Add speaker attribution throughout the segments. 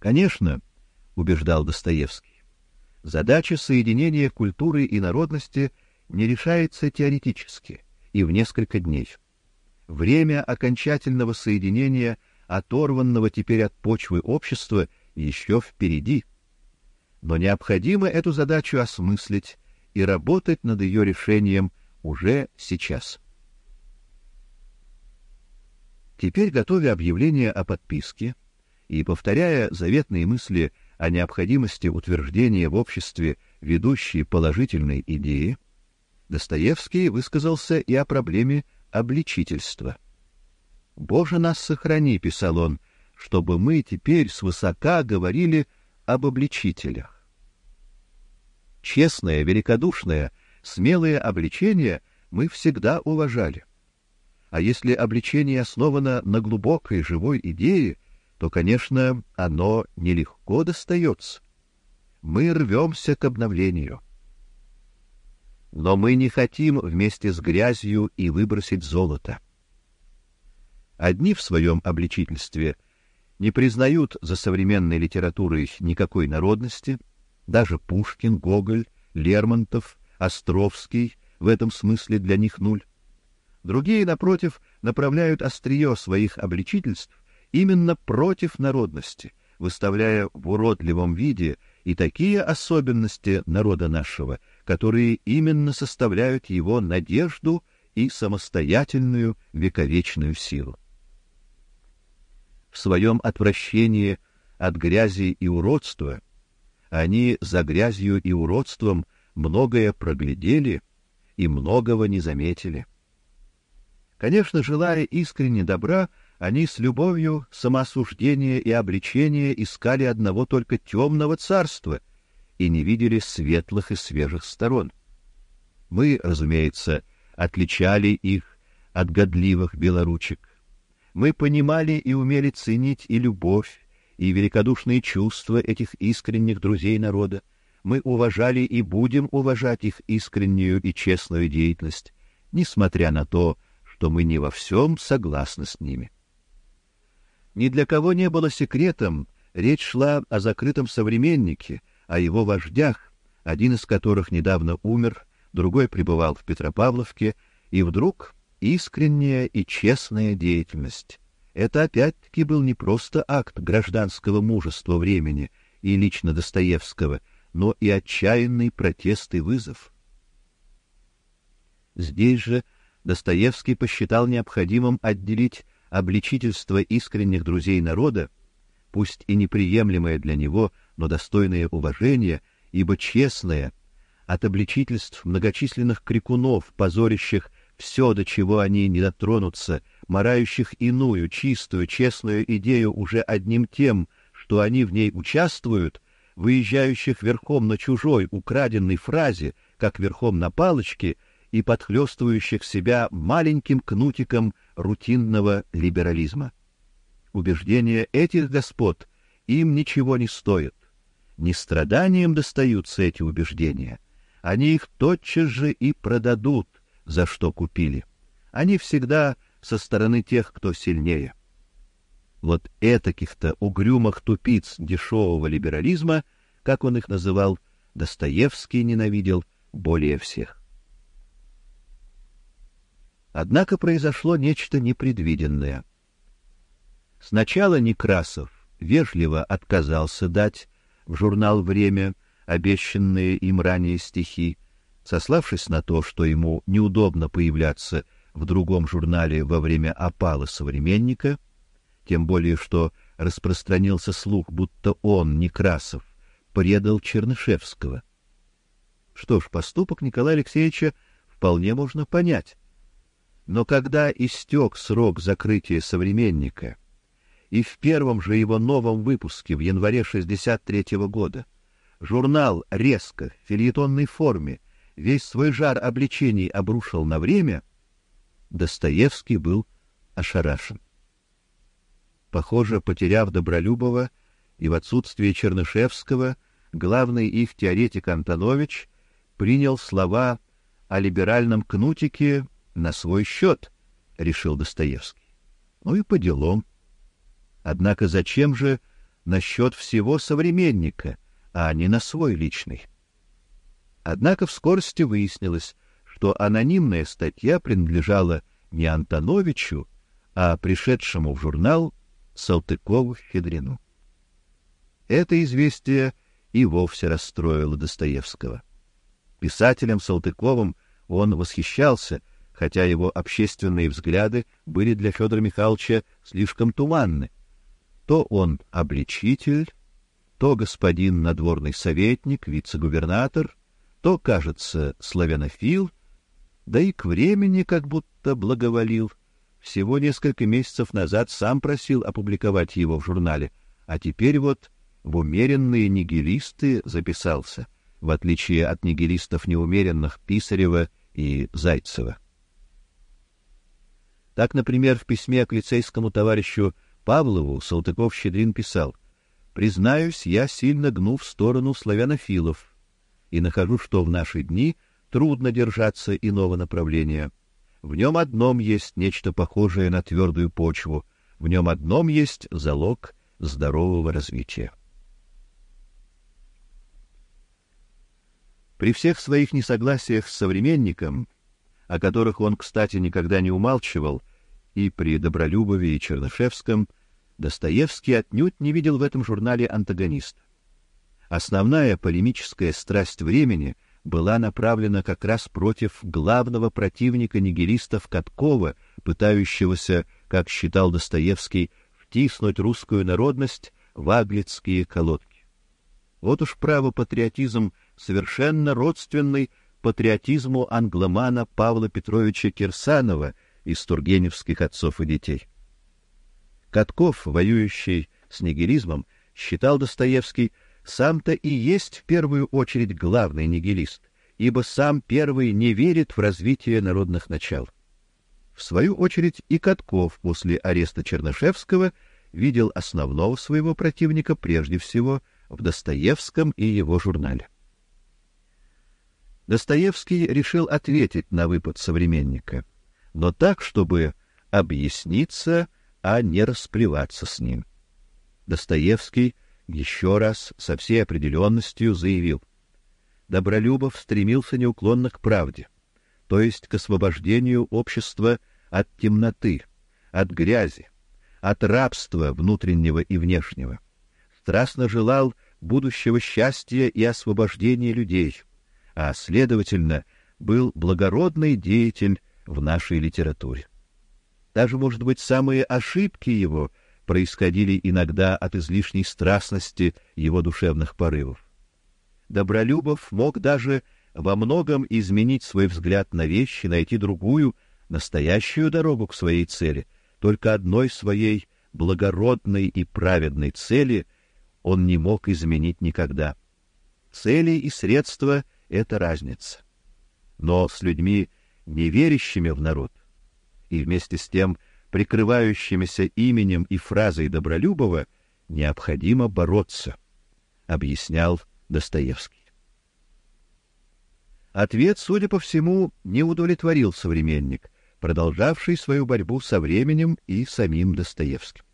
Speaker 1: Конечно, убеждал Достоевский, задача соединения культуры и народности не решается теоретически и в несколько дней. Время окончательного соединения оторванного теперь от почвы общества еще впереди. Но необходимо эту задачу осмыслить и работать над ее решением уже сейчас. Теперь, готовя объявление о подписке и повторяя заветные мысли о необходимости утверждения в обществе ведущей положительной идеи, Достоевский высказался и о проблеме обличительства. «Боже нас сохрани», — писал он, — «чтобы мы теперь свысока говорили об обличителях». Честное, великодушное, смелое обличение мы всегда уважали. А если обличение основано на глубокой живой идее, то, конечно, оно нелегко достается. Мы рвемся к обновлению. Но мы не хотим вместе с грязью и выбросить золото. Одни в своем обличительстве не признают за современной литературой никакой народности, даже Пушкин, Гоголь, Лермонтов, Островский в этом смысле для них нуль. Другие, напротив, направляют острие своих обличительств именно против народности, выставляя в уродливом виде и такие особенности народа нашего, которые именно составляют его надежду и самостоятельную вековечную силу. В своем отвращении от грязи и уродства они за грязью и уродством многое проглядели и многого не заметили. Конечно, желая искренне добра, они с любовью самоосуждения и обличения искали одного только темного царства и не видели светлых и свежих сторон. Мы, разумеется, отличали их от годливых белоручек. Мы понимали и умели ценить и любовь, и великодушные чувства этих искренних друзей народа. Мы уважали и будем уважать их искреннюю и честную деятельность, несмотря на то, что мы не во всем согласны с ними. Ни для кого не было секретом, речь шла о закрытом современнике, о его вождях, один из которых недавно умер, другой пребывал в Петропавловке, и вдруг искренняя и честная деятельность. Это опять-таки был не просто акт гражданского мужества времени и лично Достоевского, но и отчаянный протест и вызов. Здесь же Достоевский посчитал необходимым отделить обличительство искренних друзей народа, пусть и неприемлемое для него, но достойное уважения, ибо честное, от обличительств многочисленных крикунов, позорящих все, до чего они не дотронутся, марающих иную, чистую, честную идею уже одним тем, что они в ней участвуют, выезжающих верхом на чужой украденной фразе, как верхом на палочке — и подхлёстывающих себя маленьким кнутиком рутинного либерализма. Убеждения этих господ им ничего не стоят. Не страданием достаются эти убеждения. Они их тотчас же и продадут, за что купили. Они всегда со стороны тех, кто сильнее. Вот этаких-то угрюмых тупиц дешевого либерализма, как он их называл, Достоевский ненавидел более всех. Однако произошло нечто непредвиденное. Сначала Некрасов вежливо отказался дать в журнал Время обещанные им ранее стихи, сославшись на то, что ему неудобно появляться в другом журнале во время опалы современника, тем более что распространился слух, будто он, Некрасов, предал Чернышевского. Что ж, поступок Николая Алексеевича вполне можно понять. Но когда истек срок закрытия современника, и в первом же его новом выпуске в январе 63 -го года журнал резко в фельетонной форме весь свой жар обличений обрушил на время, Достоевский был ошарашен. Похоже, потеряв Добролюбова и в отсутствие Чернышевского, главный их теоретик Антонович принял слова о либеральном кнутике на свой счет, решил Достоевский. Ну и по делам. Однако зачем же насчет всего современника, а не на свой личный. Однако в скорости выяснилось, что анонимная статья принадлежала не Антоновичу, а пришедшему в журнал Салтыкову-Щедрину. Это известие и вовсе расстроило Достоевского. Писателем Салтыковым он восхищался, хотя его общественные взгляды были для Федора Михайловича слишком туманны. То он обличитель, то господин надворный советник, вице-губернатор, то, кажется, славянофил, да и к времени как будто благоволил. Всего несколько месяцев назад сам просил опубликовать его в журнале, а теперь вот в умеренные нигилисты записался, в отличие от нигилистов неумеренных Писарева и Зайцева. Так, например, в письме к лицейскому товарищу Павлову Салтыков-Щедрин писал: "Признаюсь, я сильно гну в сторону славянофилов и нахожу, что в наши дни трудно держаться иного направления. В нем одном есть нечто похожее на твердую почву, в нем одном есть залог здорового развития". При всех своих несогласиях с современником, о которых он, кстати, никогда не умалчивал, и при Добролюбове и Чернышевском, Достоевский отнюдь не видел в этом журнале антагониста. Основная полемическая страсть времени была направлена как раз против главного противника нигилистов Каткова, пытающегося, как считал Достоевский, втиснуть русскую народность в аглицкие колодки. Вот уж право патриотизм совершенно родственный патриотизму англомана Павла Петровича Кирсанова из Тургеневских отцов и детей. Катков, воюющий с нигилизмом, считал Достоевский сам-то и есть в первую очередь главный нигилист, ибо сам первый не верит в развитие народных начал. В свою очередь и Катков после ареста Чернышевского видел основного своего противника прежде всего в Достоевском и его журнале. Достоевский решил ответить на выпад современника, но так, чтобы объясниться, а не расплеваться с ним. Достоевский еще раз со всей определенностью заявил: Добролюбов стремился неуклонно к правде, то есть к освобождению общества от темноты, от грязи, от рабства внутреннего и внешнего. Страстно желал будущего счастья и освобождения людей а следовательно, был благородный деятель в нашей литературе. Даже, может быть, самые ошибки его происходили иногда от излишней страстности его душевных порывов. Добролюбов мог даже во многом изменить свой взгляд на вещи, найти другую, настоящую дорогу к своей цели. Только одной своей благородной и праведной цели он не мог изменить никогда. Цели и средства это разница. Но с людьми, не верящими в народ и вместе с тем прикрывающимися именем и фразой Добролюбова, необходимо бороться, объяснял Достоевский. Ответ, судя по всему, не удовлетворил современник, продолжавший свою борьбу со временем и самим Достоевским.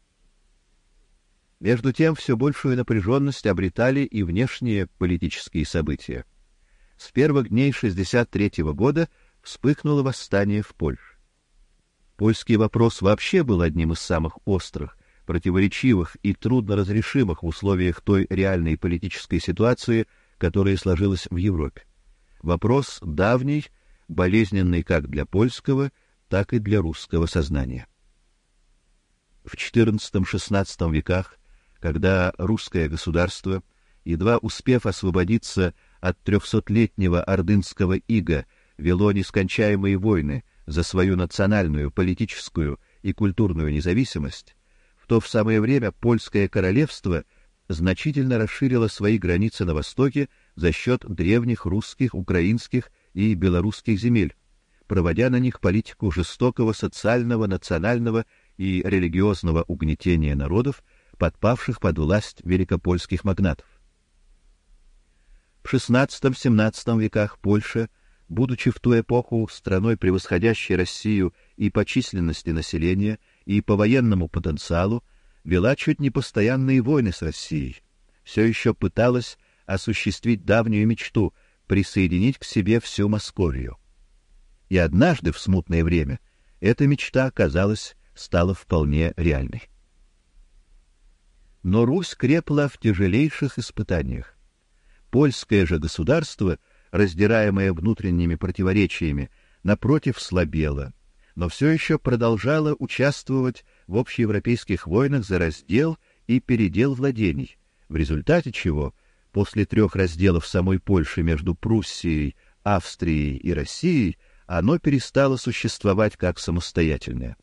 Speaker 1: Между тем все большую напряженность обретали и внешние политические события. С первых дней 63 -го года вспыхнуло восстание в Польше. Польский вопрос вообще был одним из самых острых, противоречивых и трудно разрешимых в условиях той реальной политической ситуации, которая сложилась в Европе. Вопрос давний, болезненный как для польского, так и для русского сознания. В XIV-XVI веках, когда русское государство, едва успев освободиться от трехсотлетнего ордынского ига вело нескончаемые войны за свою национальную, политическую и культурную независимость, в то в самое время польское королевство значительно расширило свои границы на востоке за счет древних русских, украинских и белорусских земель, проводя на них политику жестокого социального, национального и религиозного угнетения народов, подпавших под власть великопольских магнатов. В XVI-XVII веках Польша, будучи в ту эпоху страной превосходящей Россию и по численности населения, и по военному потенциалу, вела чуть не постоянные войны с Россией, все еще пыталась осуществить давнюю мечту присоединить к себе всю Московию. И однажды в смутное время эта мечта, казалось, стала вполне реальной. Но Русь крепла в тяжелейших испытаниях. Польское же государство, раздираемое внутренними противоречиями, напротив слабело, но все еще продолжало участвовать в общеевропейских войнах за раздел и передел владений, в результате чего после трех разделов самой Польши между Пруссией, Австрией и Россией оно перестало существовать как самостоятельное.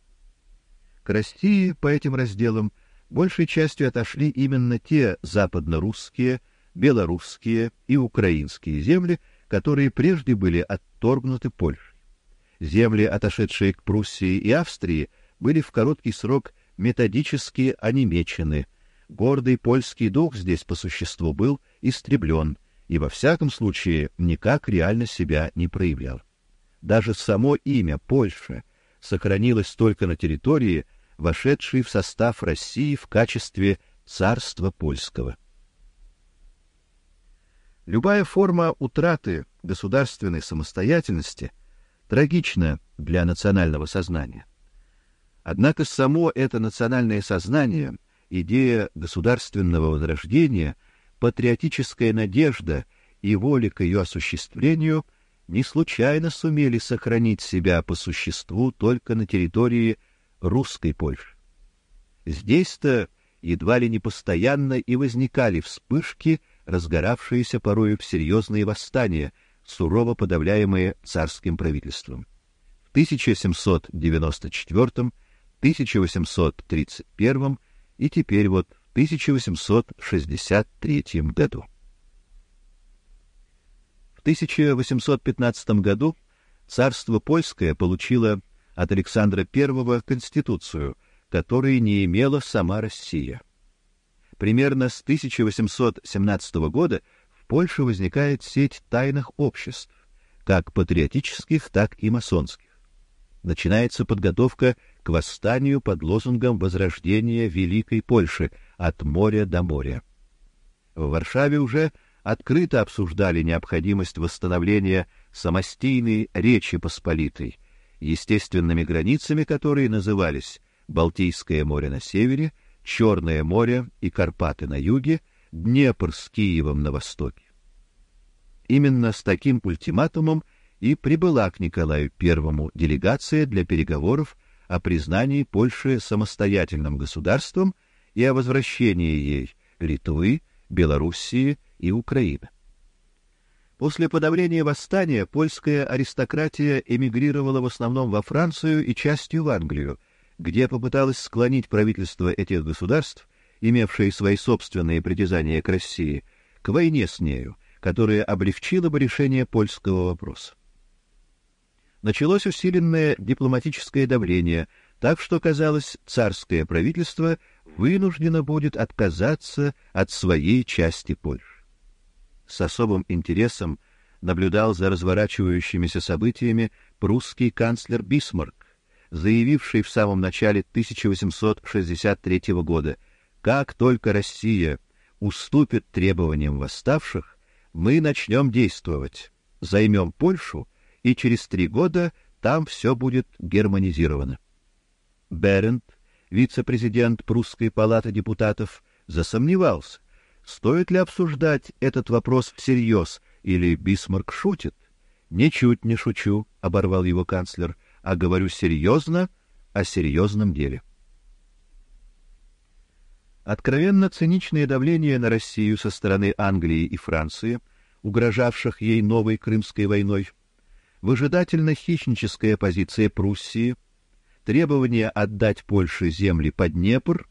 Speaker 1: К России по этим разделам большей частью отошли именно те западно-русские, белорусские и украинские земли, которые прежде были отторгнуты Польшей. Земли, отошедшие к Пруссии и Австрии, были в короткий срок методически онемечены. Гордый польский дух здесь по существу был истреблен и во всяком случае никак реально себя не проявлял. Даже само имя Польша сохранилось только на территории, вошедшей в состав России в качестве царства польского. Любая форма утраты государственной самостоятельности трагична для национального сознания. Однако само это национальное сознание, идея государственного возрождения, патриотическая надежда и воля к ее осуществлению не случайно сумели сохранить себя по существу только на территории русской Польши. Здесь-то едва ли не постоянно и возникали вспышки, разгоравшиеся порою в серьезные восстания, сурово подавляемые царским правительством. В 1794, 1831 и теперь вот в 1863 году. 1815 году царство польское получило от Александра I конституцию, которой не имела сама Россия. Примерно с 1817 года в Польше возникает сеть тайных обществ, как патриотических, так и масонских. Начинается подготовка к восстанию под лозунгом возрождения великой Польши от моря до моря. В Варшаве уже открыто обсуждали необходимость восстановления самостийной Речи Посполитой, естественными границами которой назывались Балтийское море на севере, Черное море и Карпаты на юге, Днепр с Киевом на востоке. Именно с таким ультиматумом и прибыла к Николаю I делегация для переговоров о признании Польши самостоятельным государством и о возвращении ей Литвы, Белоруссии и Украины. После подавления восстания польская аристократия эмигрировала в основном во Францию и частью в Англию, где попыталась склонить правительство этих государств, имевшие свои собственные притязания к России, к войне с нею, которая облегчила бы решение польского вопроса. Началось усиленное дипломатическое давление, так что казалось, царское правительство вынуждено будет отказаться от своей части Польши с особым интересом наблюдал за разворачивающимися событиями прусский канцлер Бисмарк, заявивший в самом начале 1863 года: "Как только Россия уступит требованиям восставших, мы начнем действовать, займем Польшу, и через три года там все будет германизировано". Берент, вице-президент прусской палаты депутатов, засомневался Стоит ли обсуждать этот вопрос всерьез, или Бисмарк шутит? Ничуть не шучу, оборвал его канцлер, а говорю серьезно о серьезном деле. Откровенно циничное давление на Россию со стороны Англии и Франции, угрожавших ей новой Крымской войной, выжидательно хищническая позиция Пруссии, требование отдать Польше земли под Днепр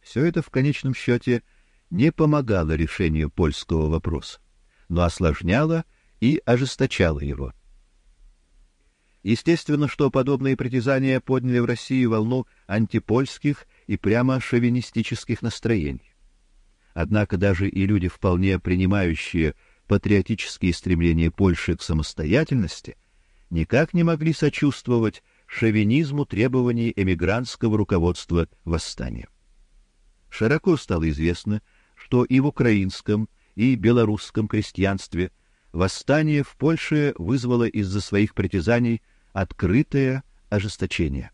Speaker 1: все это в конечном счете не помогало решению польского вопроса, но осложняло и ожесточало его. Естественно, что подобные притязания подняли в России волну антипольских и прямо шовинистических настроений. Однако даже и люди, вполне принимающие патриотические стремления Польши к самостоятельности, никак не могли сочувствовать шовинизму требований эмигрантского руководства восстания. Широко стало известно, что и в украинском, и белорусском крестьянстве восстание в Польше вызвало из-за своих притязаний открытое ожесточение.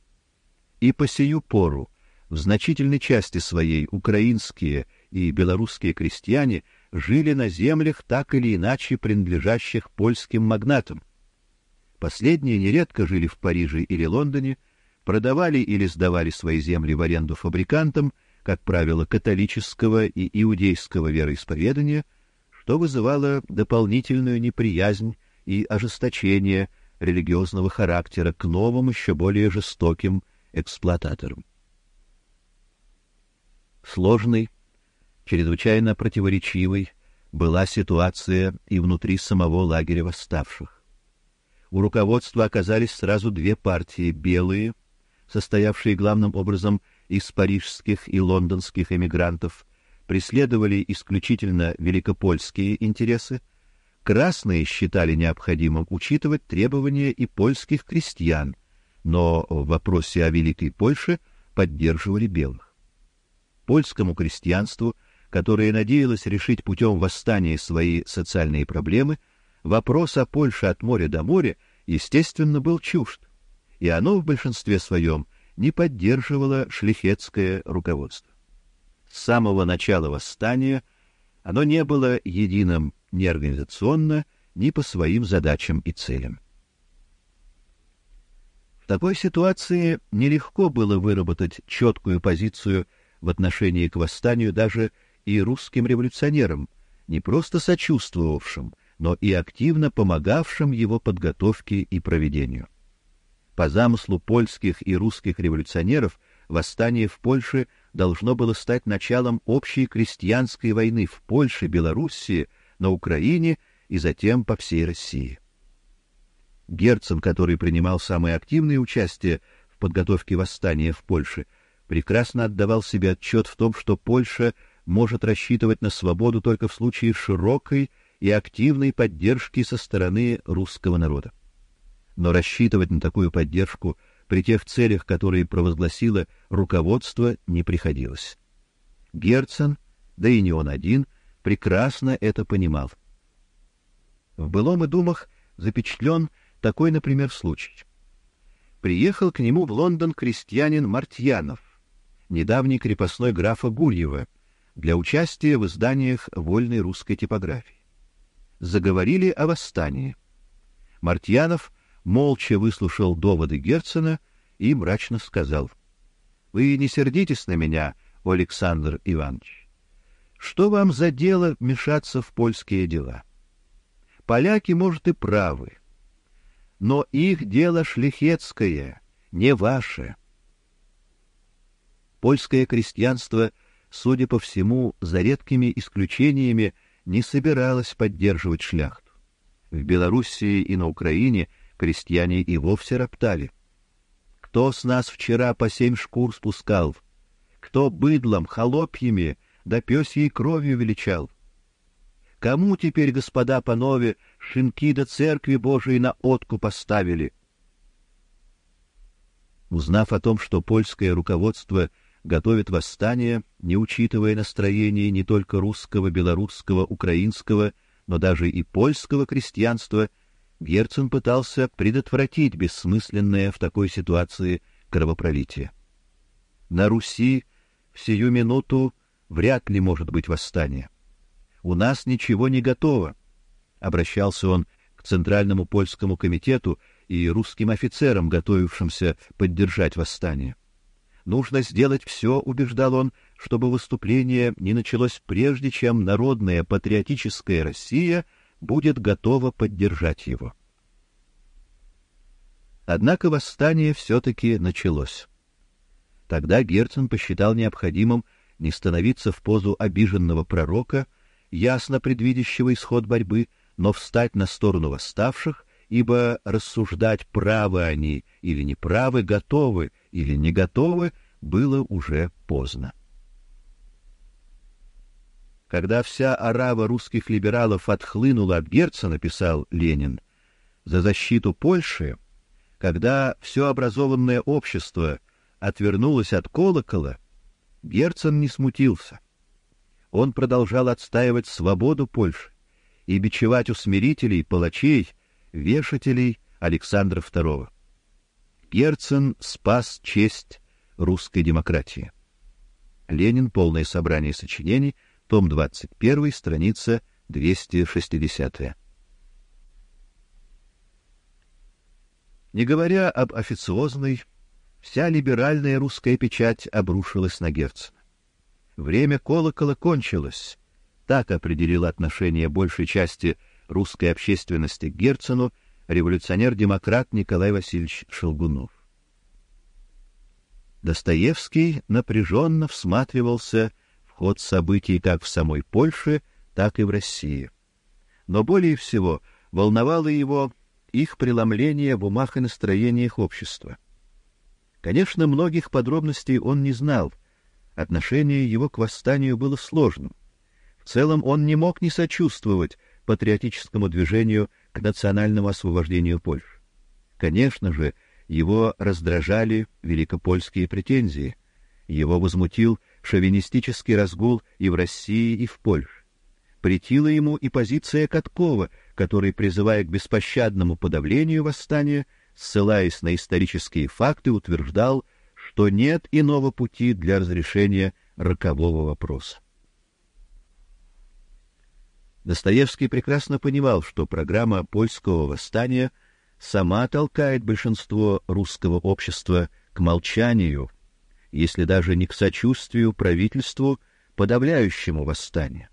Speaker 1: И по сию пору в значительной части своей украинские и белорусские крестьяне жили на землях так или иначе принадлежащих польским магнатам. Последние нередко жили в Париже или Лондоне, продавали или сдавали свои земли в аренду фабрикантам, как правило, католического и иудейского вероисповедания, что вызывало дополнительную неприязнь и ожесточение религиозного характера к новым еще более жестоким эксплуататорам. Сложной, чрезвычайно противоречивой была ситуация и внутри самого лагеря восставших. У руководства оказались сразу две партии: белые, состоявшие главным образом из парижских и лондонских эмигрантов, преследовали исключительно великопольские интересы, красные считали необходимым учитывать требования и польских крестьян, но в вопросе о Великой Польше поддерживали белых. Польскому крестьянству, которое надеялось решить путем восстания свои социальные проблемы, вопрос о Польше от моря до моря, естественно, был чужд, и оно в большинстве своем не поддерживало шляхетское руководство. С самого начала восстания оно не было единым ни организационно, ни по своим задачам и целям. В такой ситуации нелегко было выработать четкую позицию в отношении к восстанию даже и русским революционерам, не просто сочувствовавшим, но и активно помогавшим его подготовке и проведению. По замыслу польских и русских революционеров восстание в Польше должно было стать началом общей крестьянской войны в Польше, Белоруссии, на Украине и затем по всей России. Герцен, который принимал самое активное участие в подготовке восстания в Польше, прекрасно отдавал себе отчет в том, что Польша может рассчитывать на свободу только в случае широкой и активной поддержки со стороны русского народа. Но рассчитывать на такую поддержку при тех целях, которые провозгласило руководство, не приходилось. Герцен, да и не он один, прекрасно это понимал. В былом и думах запечатлен такой, например, случай. Приехал к нему в Лондон крестьянин Мартьянов, недавний крепостной графа Гурьева, для участия в изданиях вольной русской типографии. Заговорили о восстании. Мартьянов молча выслушал доводы Герцена и мрачно сказал: "Вы не сердитесь на меня, Александр Иванович. Что вам за дело мешаться в польские дела? Поляки, может, и правы, но их дело шляхетское, не ваше. Польское крестьянство судя по всему, за редкими исключениями, не собиралась поддерживать шляхту. В Белоруссии и на Украине крестьяне и вовсе роптали. Кто с нас вчера по семь шкур спускал? Кто быдлом, холопьями, да пёсьей кровью величал? Кому теперь, господа панове, шинки до церкви Божией на отку поставили? Узнав о том, что польское руководство готовит восстание, не учитывая настроение не только русского, белорусского, украинского, но даже и польского крестьянства, Герцен пытался предотвратить бессмысленное в такой ситуации кровопролитие. На Руси в сию минуту вряд ли может быть восстание. У нас ничего не готово, обращался он к Центральному польскому комитету и русским офицерам, готовившимся поддержать восстание. Нужно сделать все, убеждал он, чтобы выступление не началось прежде, чем народная патриотическая Россия будет готова поддержать его. Однако восстание все таки началось. Тогда Герцен посчитал необходимым не становиться в позу обиженного пророка, ясно предвидящего исход борьбы, но встать на сторону восставших, ибо рассуждать правы они или неправы, готовы или не готовы, было уже поздно. Когда вся орава русских либералов отхлынула от Герцена, писал Ленин, за защиту Польши, когда все образованное общество отвернулось от колокола, Герцен не смутился. Он продолжал отстаивать свободу Польши и бичевать усмирителей, палачей, вешателей Александра II. Герцен спас честь русской демократии. Ленин. Полное собрание сочинений. Том 21, страница 260. Не говоря об официозной, вся либеральная русская печать обрушилась на Герцена. Время колокола кончилось. Так определил отношение большей части русской общественности к Герцену революционер-демократ Николай Васильевич Шелгунов. Достоевский напряженно всматривался в ход событий как в самой Польше, так и в России. Но более всего волновало его их преломление в умах и настроениях общества. Конечно, многих подробностей он не знал. Отношение его к восстанию было сложным. В целом он не мог не сочувствовать патриотическому движению к национальному освобождению Польши. Конечно же, его раздражали великопольские претензии. Его возмутил шовинистический разгул и в России, и в Польше. Претила ему и позиция Каткова, который, призывая к беспощадному подавлению восстания, ссылаясь на исторические факты, утверждал, что нет иного пути для разрешения рокового вопроса. Достоевский прекрасно понимал, что программа польского восстания — сама толкает большинство русского общества к молчанию, если даже не к сочувствию правительству, подавляющему восстание.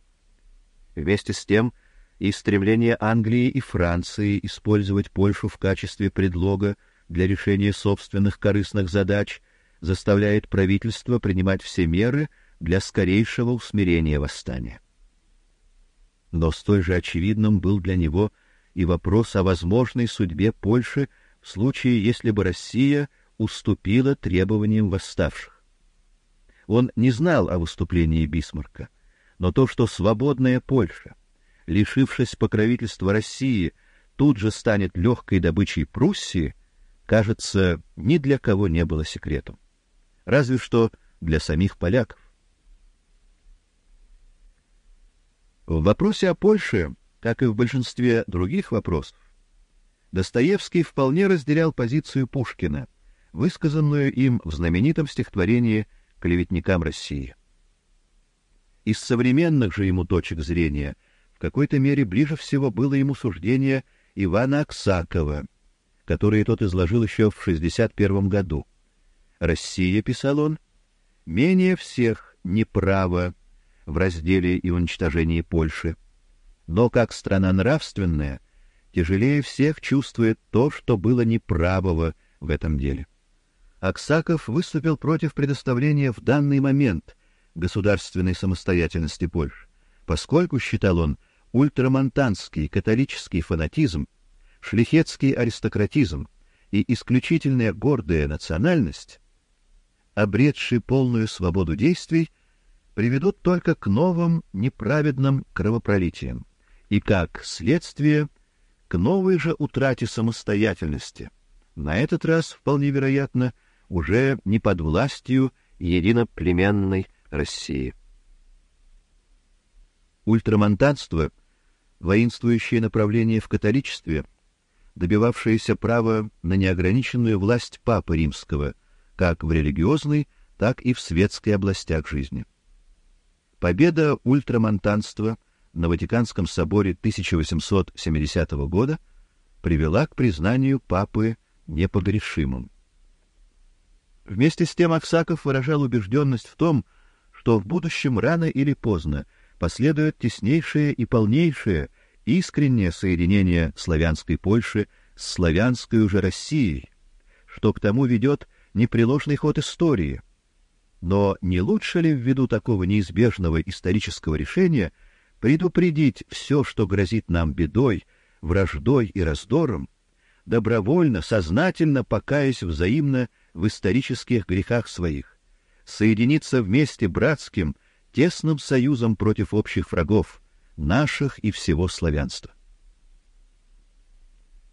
Speaker 1: Вместе с тем и стремление Англии и Франции использовать Польшу в качестве предлога для решения собственных корыстных задач заставляет правительство принимать все меры для скорейшего усмирения восстания. Но столь же очевидным был для него и вопрос о возможной судьбе Польши в случае, если бы Россия уступила требованиям восставших. Он не знал о выступлении Бисмарка, но то, что свободная Польша, лишившись покровительства России, тут же станет легкой добычей Пруссии, кажется, ни для кого не было секретом. Разве что для самих поляков. В вопросе о Польше как и в большинстве других вопросов, Достоевский вполне разделял позицию Пушкина, высказанную им в знаменитом стихотворении «Клеветникам России». Из современных же ему точек зрения в какой-то мере ближе всего было ему суждение Ивана Аксакова, которое тот изложил еще в 61 году. «Россия», — писал он, — «менее всех неправа в разделе и уничтожении Польши» но как страна нравственная, тяжелее всех чувствует то, что было неправого в этом деле. Аксаков выступил против предоставления в данный момент государственной самостоятельности Польши, поскольку считал он ультрамонтанский католический фанатизм, шляхетский аристократизм и исключительная гордая национальность, обретшие полную свободу действий, приведут только к новым неправедным кровопролитиям и как следствие к новой же утрате самостоятельности. На этот раз вполне вероятно уже не под властью единоплеменной России. Ультрамонтанство, воинствующее направление в католичестве, добивавшееся права на неограниченную власть папы римского, как в религиозной, так и в светской областях жизни. Победа ультрамонтанства на Ватиканском соборе 1870 года привела к признанию папы непогрешимым. Вместе с тем Аксаков выражал убежденность в том, что в будущем рано или поздно последует теснейшее и полнейшее искреннее соединение славянской Польши с славянской уже Россией, что к тому ведет непреложный ход истории. Но не лучше ли ввиду такого неизбежного исторического решения – предупредить все, что грозит нам бедой, враждой и раздором, добровольно, сознательно покаясь взаимно в исторических грехах своих, соединиться вместе братским, тесным союзом против общих врагов, наших и всего славянства.